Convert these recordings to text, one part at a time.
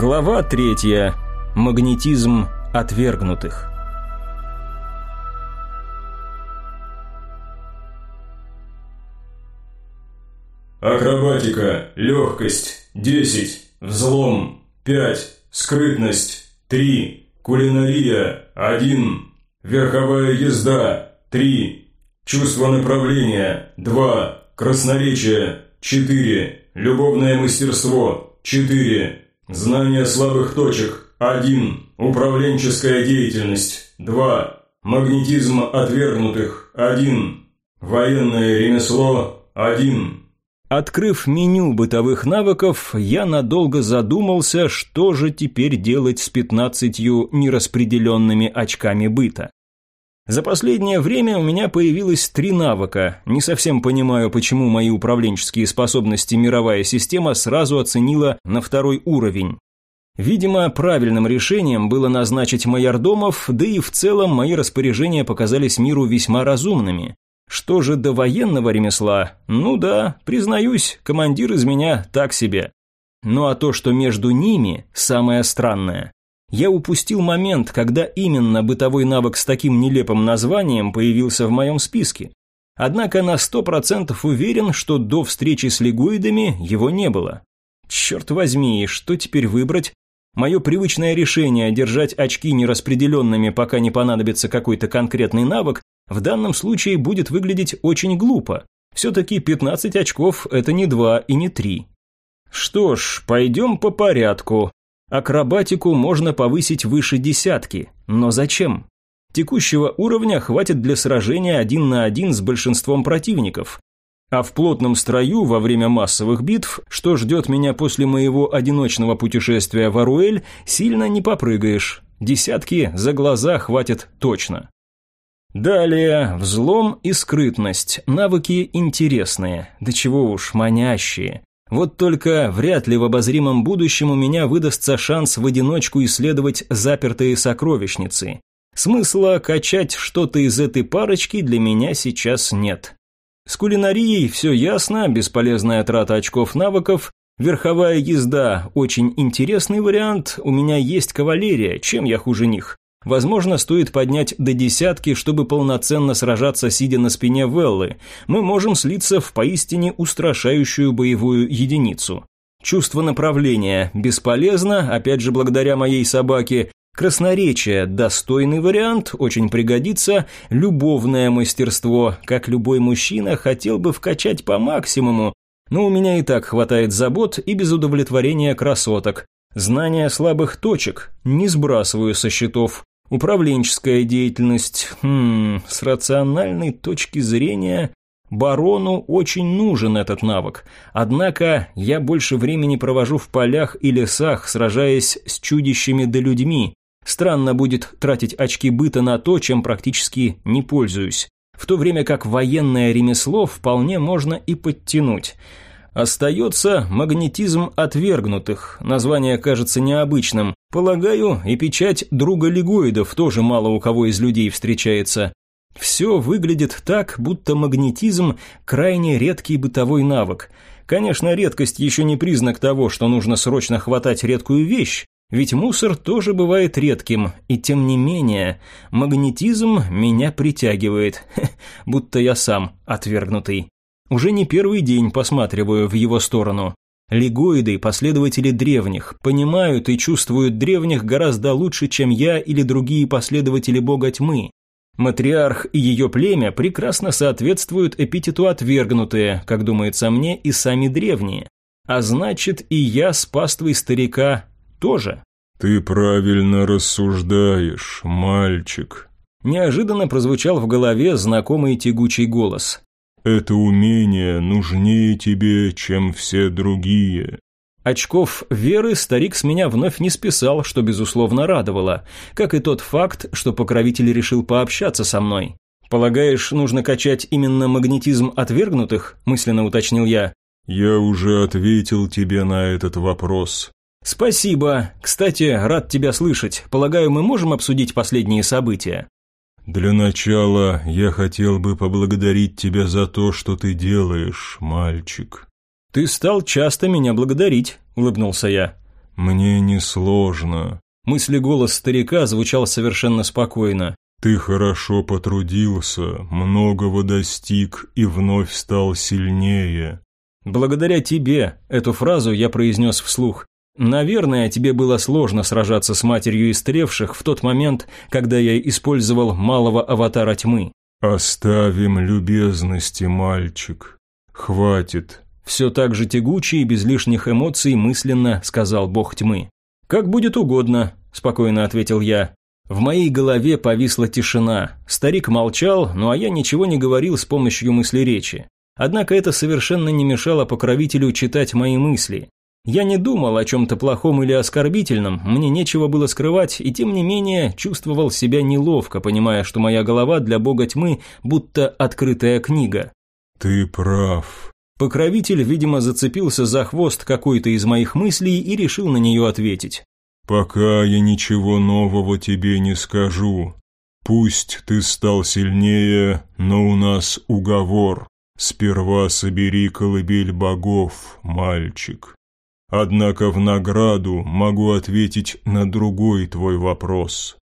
Глава третья. Магнетизм отвергнутых. Акробатика, легкость, 10, взлом, 5, скрытность, 3, кулинария, 1, верховая езда, 3, чувство направления, 2, красноречие, 4, любовное мастерство, 4, знание слабых точек, 1, управленческая деятельность, 2, магнетизм отвергнутых, 1, военное ремесло, 1, Открыв меню бытовых навыков, я надолго задумался, что же теперь делать с пятнадцатью нераспределенными очками быта. За последнее время у меня появилось три навыка. Не совсем понимаю, почему мои управленческие способности мировая система сразу оценила на второй уровень. Видимо, правильным решением было назначить майордомов, да и в целом мои распоряжения показались миру весьма разумными. Что же до военного ремесла? Ну да, признаюсь, командир из меня так себе. Ну а то, что между ними, самое странное. Я упустил момент, когда именно бытовой навык с таким нелепым названием появился в моем списке. Однако на сто процентов уверен, что до встречи с лигоидами его не было. Черт возьми, что теперь выбрать? Мое привычное решение держать очки нераспределенными, пока не понадобится какой-то конкретный навык, в данном случае будет выглядеть очень глупо. Все-таки 15 очков – это не 2 и не 3. Что ж, пойдем по порядку. Акробатику можно повысить выше десятки, но зачем? Текущего уровня хватит для сражения один на один с большинством противников. А в плотном строю во время массовых битв, что ждет меня после моего одиночного путешествия в Аруэль, сильно не попрыгаешь. Десятки за глаза хватит точно. Далее, взлом и скрытность, навыки интересные, да чего уж, манящие. Вот только вряд ли в обозримом будущем у меня выдастся шанс в одиночку исследовать запертые сокровищницы. Смысла качать что-то из этой парочки для меня сейчас нет. С кулинарией все ясно, бесполезная трата очков навыков, верховая езда – очень интересный вариант, у меня есть кавалерия, чем я хуже них. Возможно, стоит поднять до десятки, чтобы полноценно сражаться, сидя на спине Веллы. Мы можем слиться в поистине устрашающую боевую единицу. Чувство направления бесполезно, опять же благодаря моей собаке. Красноречие – достойный вариант, очень пригодится. Любовное мастерство, как любой мужчина, хотел бы вкачать по максимуму, но у меня и так хватает забот и без удовлетворения красоток. Знание слабых точек не сбрасываю со счетов. Управленческая деятельность, хм, с рациональной точки зрения, барону очень нужен этот навык. Однако я больше времени провожу в полях и лесах, сражаясь с чудищами да людьми. Странно будет тратить очки быта на то, чем практически не пользуюсь. В то время как военное ремесло вполне можно и подтянуть. Остается магнетизм отвергнутых. Название кажется необычным. Полагаю, и печать друга лигоидов тоже мало у кого из людей встречается. Все выглядит так, будто магнетизм – крайне редкий бытовой навык. Конечно, редкость еще не признак того, что нужно срочно хватать редкую вещь, ведь мусор тоже бывает редким, и тем не менее, магнетизм меня притягивает, будто я сам отвергнутый. Уже не первый день посматриваю в его сторону. Лигоиды – последователи древних, понимают и чувствуют древних гораздо лучше, чем я или другие последователи бога тьмы. Матриарх и ее племя прекрасно соответствуют эпитету «отвергнутые», как думается мне, и сами древние. А значит, и я с паствой старика тоже. «Ты правильно рассуждаешь, мальчик», Неожиданно прозвучал в голове знакомый тягучий голос. Это умение нужнее тебе, чем все другие. Очков веры старик с меня вновь не списал, что безусловно радовало, как и тот факт, что покровитель решил пообщаться со мной. «Полагаешь, нужно качать именно магнетизм отвергнутых?» – мысленно уточнил я. «Я уже ответил тебе на этот вопрос». «Спасибо. Кстати, рад тебя слышать. Полагаю, мы можем обсудить последние события?» «Для начала я хотел бы поблагодарить тебя за то, что ты делаешь, мальчик». «Ты стал часто меня благодарить», – улыбнулся я. мне несложно». Мысли голос старика звучал совершенно спокойно. «Ты хорошо потрудился, многого достиг и вновь стал сильнее». «Благодаря тебе», эту фразу я произнес вслух. «Наверное, тебе было сложно сражаться с матерью истревших в тот момент, когда я использовал малого аватара тьмы». «Оставим любезности, мальчик. Хватит». Все так же тягуче и без лишних эмоций мысленно сказал бог тьмы. «Как будет угодно», – спокойно ответил я. В моей голове повисла тишина. Старик молчал, ну а я ничего не говорил с помощью мысли речи. Однако это совершенно не мешало покровителю читать мои мысли. Я не думал о чем-то плохом или оскорбительном, мне нечего было скрывать, и тем не менее чувствовал себя неловко, понимая, что моя голова для бога тьмы будто открытая книга. «Ты прав». Покровитель, видимо, зацепился за хвост какой-то из моих мыслей и решил на нее ответить. «Пока я ничего нового тебе не скажу. Пусть ты стал сильнее, но у нас уговор. Сперва собери колыбель богов, мальчик. Однако в награду могу ответить на другой твой вопрос.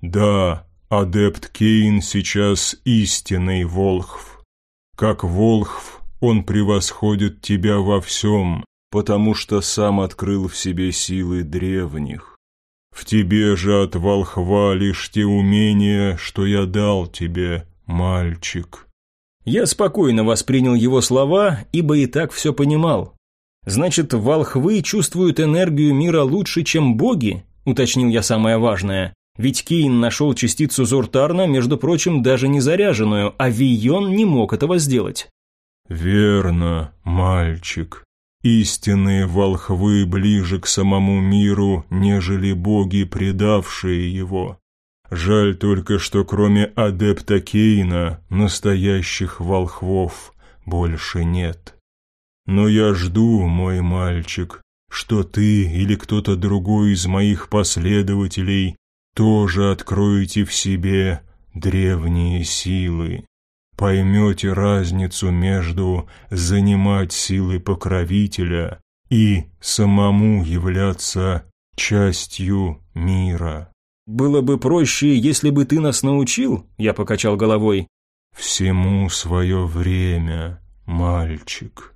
Да, адепт Кейн сейчас истинный Волхв. Как Волхв он превосходит тебя во всем, потому что сам открыл в себе силы древних. В тебе же от волхва лишь те умения, что я дал тебе, мальчик». Я спокойно воспринял его слова, ибо и так все понимал. «Значит, волхвы чувствуют энергию мира лучше, чем боги?» – уточнил я самое важное. Ведь Кейн нашел частицу Зуртарна, между прочим, даже не заряженную, а Вийон не мог этого сделать. «Верно, мальчик», Истинные волхвы ближе к самому миру, нежели боги, предавшие его. Жаль только, что кроме адепта Кейна, настоящих волхвов больше нет. Но я жду, мой мальчик, что ты или кто-то другой из моих последователей тоже откроете в себе древние силы поймете разницу между занимать силы покровителя и самому являться частью мира. «Было бы проще, если бы ты нас научил», – я покачал головой. «Всему свое время, мальчик».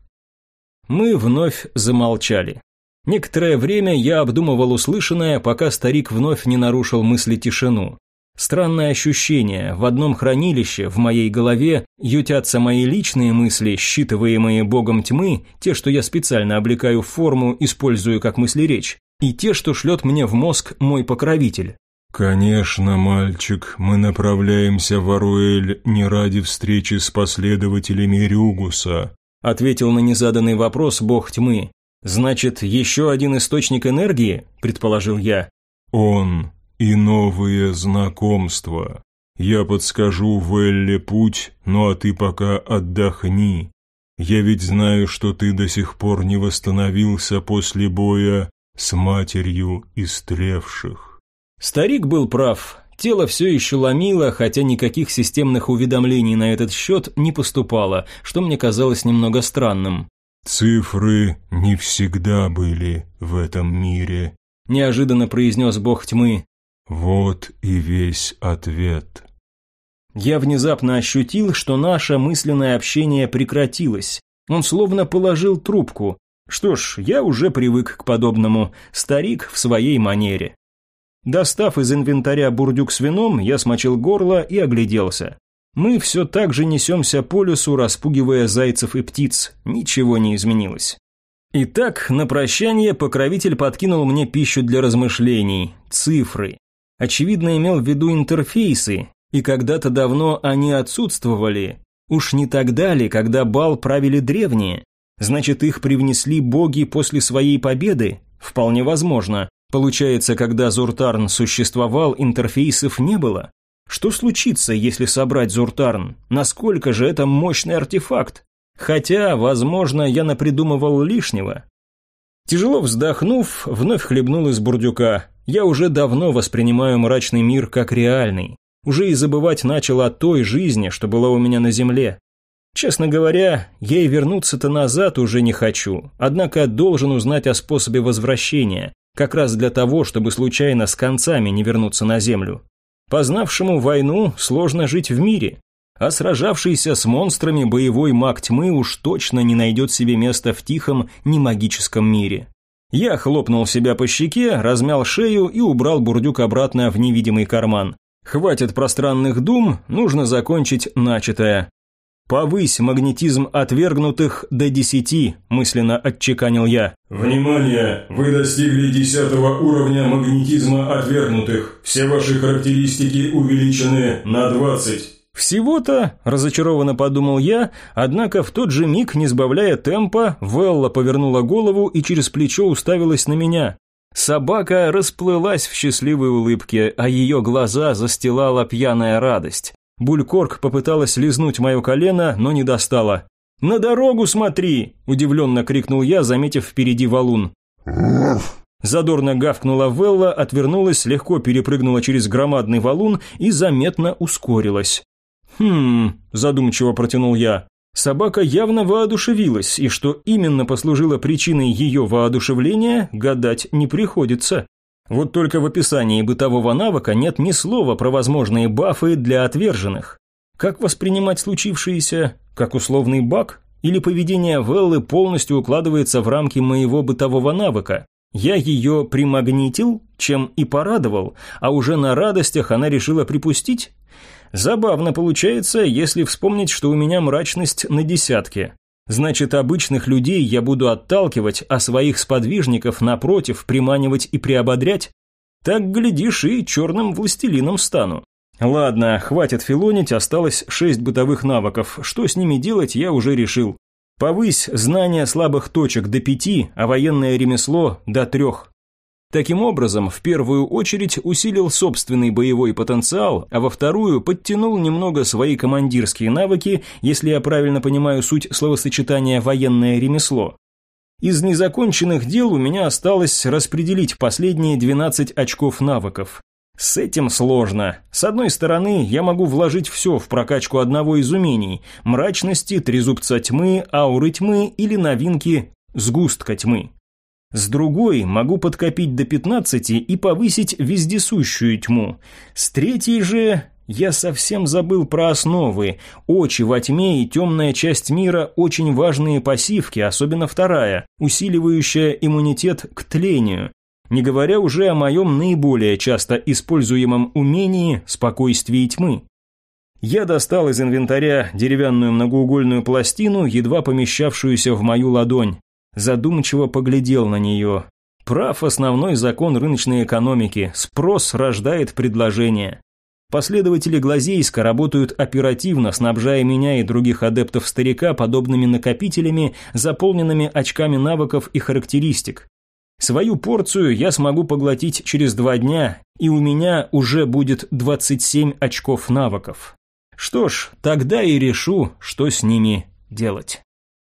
Мы вновь замолчали. Некоторое время я обдумывал услышанное, пока старик вновь не нарушил мысли тишину. Странное ощущение, в одном хранилище, в моей голове, ютятся мои личные мысли, считываемые богом тьмы, те, что я специально облекаю в форму, использую как мысли речь, и те, что шлет мне в мозг мой покровитель. «Конечно, мальчик, мы направляемся в Аруэль не ради встречи с последователями Рюгуса», ответил на незаданный вопрос бог тьмы. «Значит, еще один источник энергии?» – предположил я. «Он и новые знакомства. Я подскажу Велле путь, ну а ты пока отдохни. Я ведь знаю, что ты до сих пор не восстановился после боя с матерью истревших». Старик был прав. Тело все еще ломило, хотя никаких системных уведомлений на этот счет не поступало, что мне казалось немного странным. «Цифры не всегда были в этом мире», – неожиданно произнес бог тьмы. Вот и весь ответ. Я внезапно ощутил, что наше мысленное общение прекратилось. Он словно положил трубку. Что ж, я уже привык к подобному. Старик в своей манере. Достав из инвентаря бурдюк с вином, я смочил горло и огляделся. Мы все так же несемся по лесу, распугивая зайцев и птиц. Ничего не изменилось. Итак, на прощание покровитель подкинул мне пищу для размышлений. Цифры очевидно имел в виду интерфейсы, и когда-то давно они отсутствовали. Уж не тогда ли, когда бал правили древние? Значит, их привнесли боги после своей победы? Вполне возможно. Получается, когда Зуртарн существовал, интерфейсов не было? Что случится, если собрать Зуртарн? Насколько же это мощный артефакт? Хотя, возможно, я напридумывал лишнего. Тяжело вздохнув, вновь хлебнул из бурдюка. Я уже давно воспринимаю мрачный мир как реальный. Уже и забывать начал о той жизни, что была у меня на земле. Честно говоря, я и вернуться-то назад уже не хочу, однако должен узнать о способе возвращения. Как раз для того, чтобы случайно с концами не вернуться на Землю. Познавшему войну сложно жить в мире, а сражавшийся с монстрами боевой маг тьмы уж точно не найдет себе места в тихом, немагическом мире. Я хлопнул себя по щеке, размял шею и убрал бурдюк обратно в невидимый карман. Хватит пространных дум, нужно закончить начатое. «Повысь магнетизм отвергнутых до десяти», – мысленно отчеканил я. «Внимание! Вы достигли десятого уровня магнетизма отвергнутых. Все ваши характеристики увеличены на двадцать». «Всего-то», – разочарованно подумал я, однако в тот же миг, не сбавляя темпа, Велла повернула голову и через плечо уставилась на меня. Собака расплылась в счастливой улыбке, а ее глаза застилала пьяная радость. Булькорг попыталась лизнуть мое колено, но не достала. «На дорогу смотри!» – удивленно крикнул я, заметив впереди валун. Задорно гавкнула Велла, отвернулась, легко перепрыгнула через громадный валун и заметно ускорилась. «Хм...» – задумчиво протянул я. Собака явно воодушевилась, и что именно послужило причиной ее воодушевления, гадать не приходится. Вот только в описании бытового навыка нет ни слова про возможные бафы для отверженных. Как воспринимать случившееся? Как условный баг? Или поведение Веллы полностью укладывается в рамки моего бытового навыка? Я ее примагнитил, чем и порадовал, а уже на радостях она решила припустить? Забавно получается, если вспомнить, что у меня мрачность на десятке. Значит, обычных людей я буду отталкивать, а своих сподвижников, напротив, приманивать и приободрять? Так, глядишь, и черным властелином стану. Ладно, хватит филонить, осталось шесть бытовых навыков. Что с ними делать, я уже решил. Повысь знания слабых точек до пяти, а военное ремесло до трех. Таким образом, в первую очередь усилил собственный боевой потенциал, а во вторую подтянул немного свои командирские навыки, если я правильно понимаю суть словосочетания «военное ремесло». Из незаконченных дел у меня осталось распределить последние 12 очков навыков. С этим сложно. С одной стороны, я могу вложить все в прокачку одного из умений – мрачности, трезубца тьмы, ауры тьмы или новинки сгустка тьмы. С другой могу подкопить до 15 и повысить вездесущую тьму. С третьей же я совсем забыл про основы. Очи во тьме и темная часть мира – очень важные пассивки, особенно вторая, усиливающая иммунитет к тлению. Не говоря уже о моем наиболее часто используемом умении спокойствии тьмы. Я достал из инвентаря деревянную многоугольную пластину, едва помещавшуюся в мою ладонь задумчиво поглядел на нее. Прав основной закон рыночной экономики – спрос рождает предложение. Последователи Глазейска работают оперативно, снабжая меня и других адептов старика подобными накопителями, заполненными очками навыков и характеристик. Свою порцию я смогу поглотить через два дня, и у меня уже будет 27 очков навыков. Что ж, тогда и решу, что с ними делать.